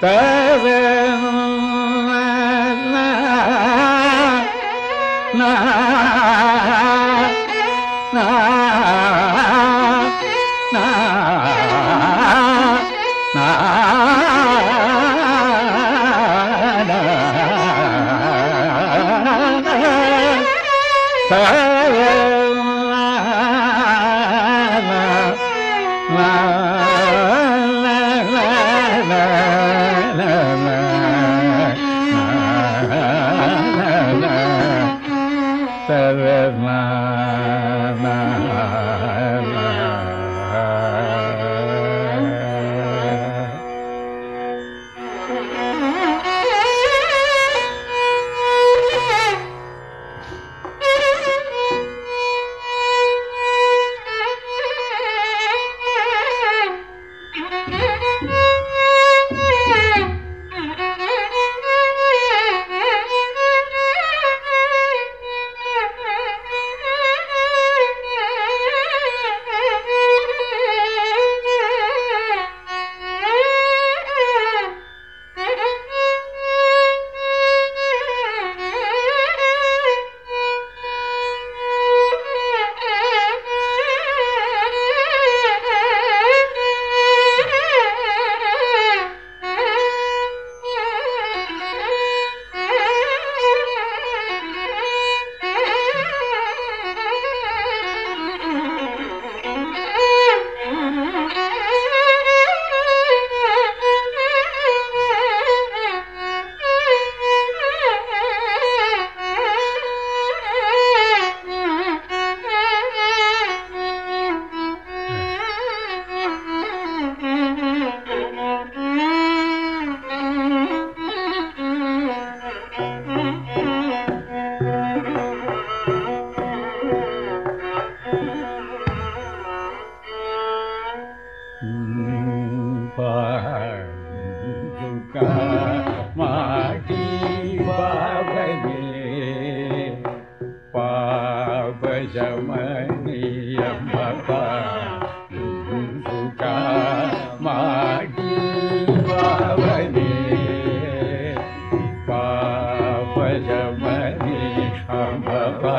Tavern sarvana nana जपरि शम्भपा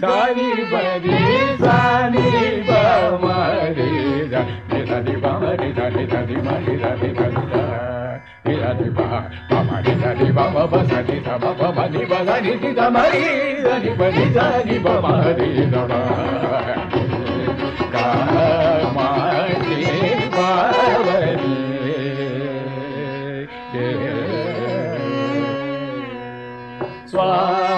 ಸಾರಿ ಬರಿ ಸಾರಿ ಬಮರಿ ರಿ ಬಮರಿ ರಿ ರಿ ಮರಿ ರಿ ರಿ ರಿ ಬಮರಿ ರಿ ಬಮ ಬಸರಿ ಸಮ ಬಮನಿ ಬಸರಿ ಸಿ ಸಮರಿ ರಿ ಬರಿ ಸಾರಿ ಬಮರಿ ರಮ ಕಾಮಿ ಬಮರಿ ಸ್ವಾ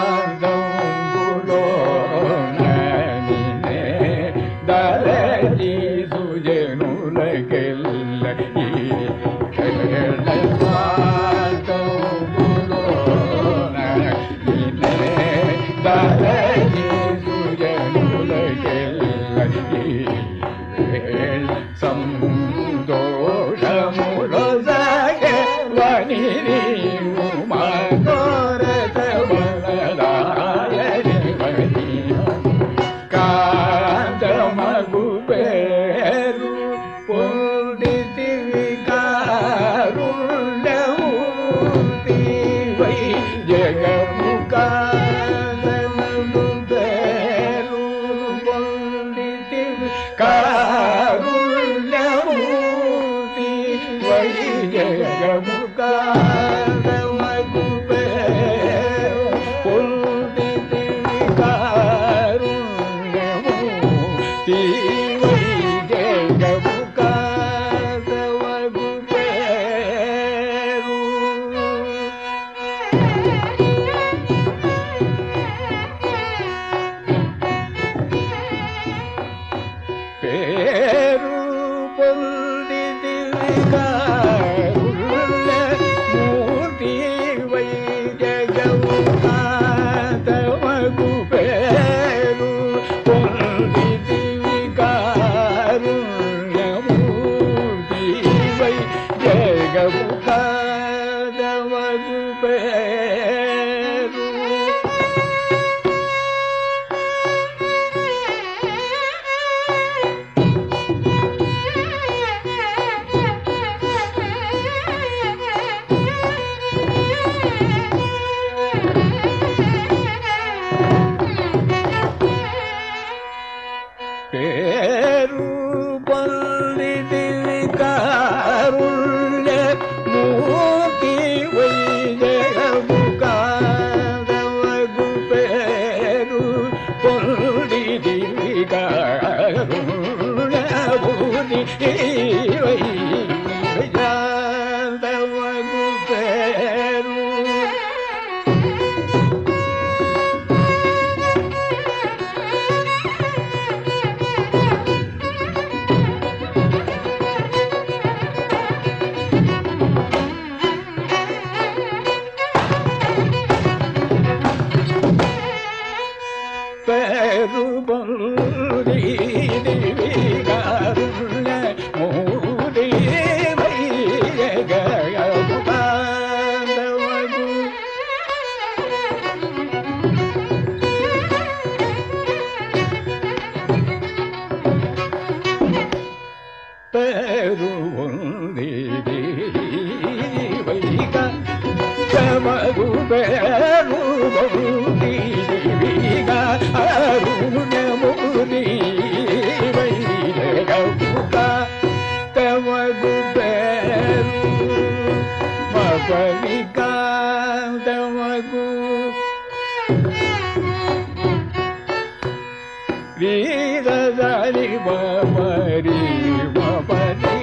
ಕಾ பெருபொருள் ಪವಿಕಾಂತಮಗು ni ಸಾರಿ ಬರಿ ni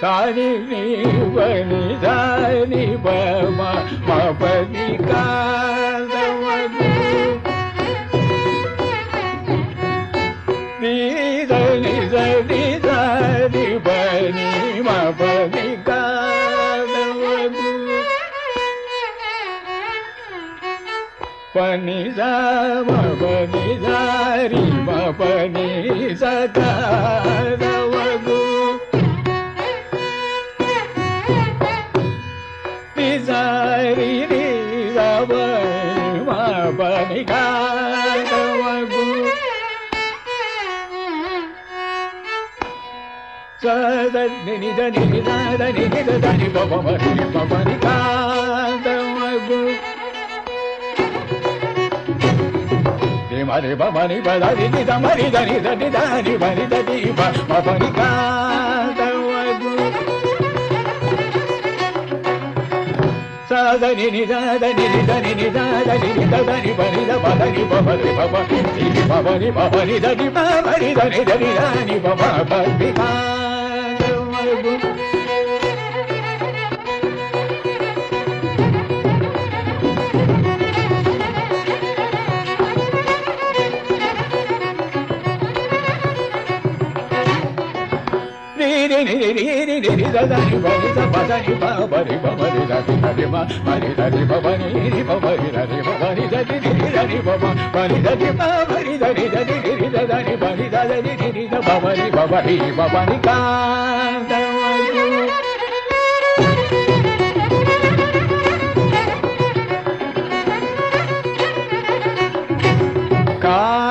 ಸಾರಿ ಬನಿ ಸಾರಿ ಬಮ పని పని సారి పని సకాదవగు నిజారి పని కాదవగు సదని నిదని నిదని నిదని పవని పవని కాదవగు మరి బని బదరి మరి దని దటి దాని బని దటి మని సాదని నిదాదని నిదని నిదాదని నిదని బని బదని బబరి బబరి బబరి బబరి దటి బబరి దని దని దాని బబరి ri God.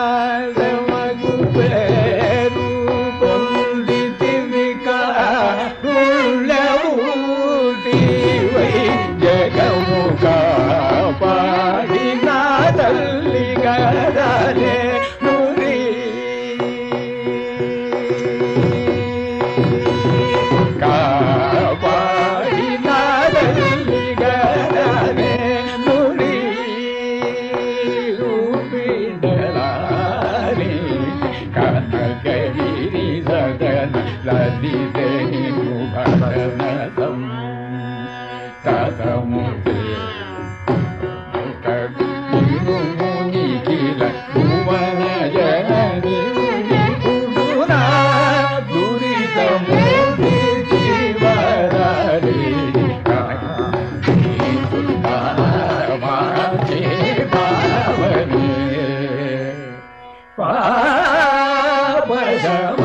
Yeah.